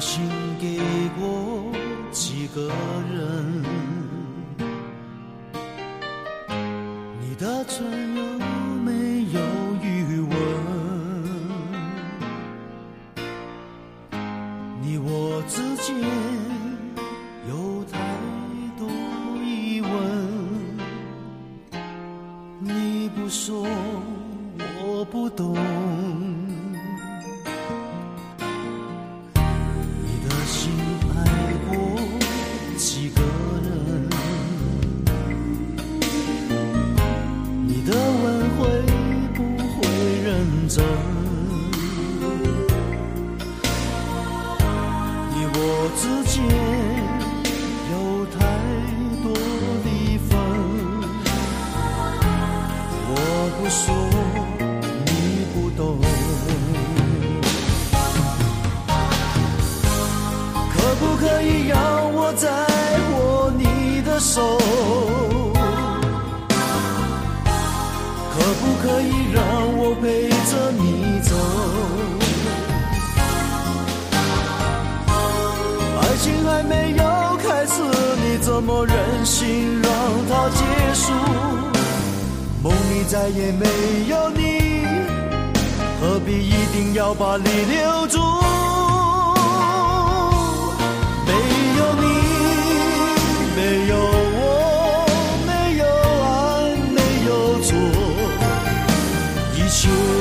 心给过几个人？你的唇有没有你我之间有太多离分，我不说你不懂。可不可以让我再握你的手？可不可以让我陪和你走？爱情还没有开始，你怎么忍心让它结束？梦里再也没有你，何必一定要把你留住？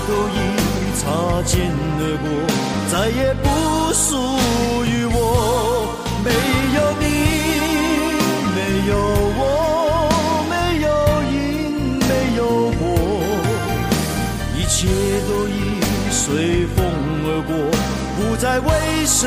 都已擦肩而过，再也不属于我。没有你，没有我，没有因，没有果，一切都已随风而过，不再为谁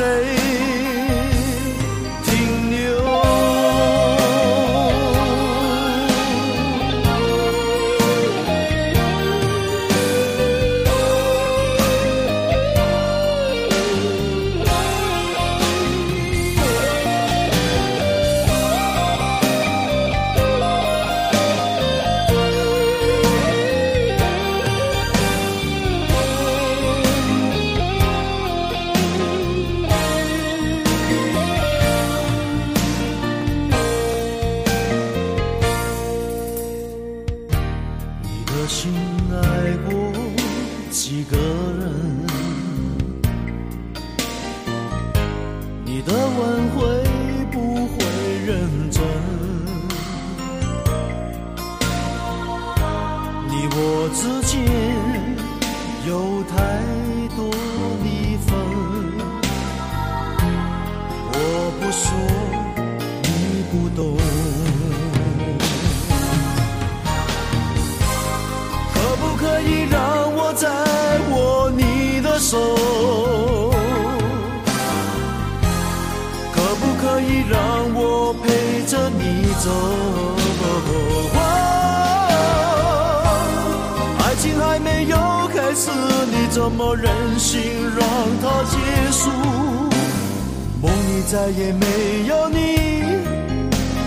心爱过几个人？以让我陪着你走？爱情还没有开始，你怎么忍心让它结束？梦里再也没有你，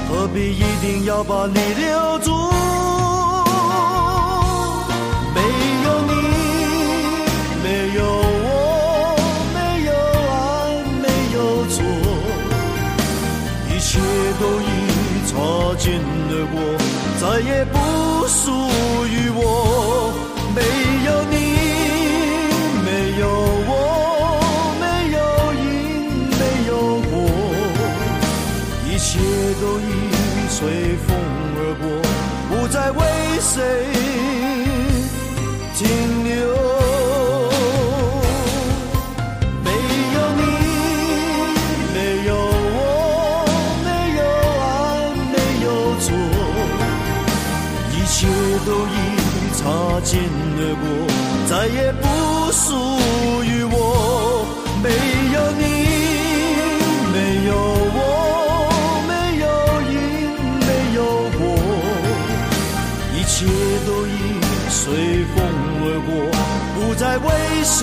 何必一定要把你留住？再也不属于我。没有你，没有我，没有因，没有果，一切都已随风而过，不再为谁擦肩而过，再也不属于我。没有你，没有我，没有因，没有果，一切都已随风而过，不再为谁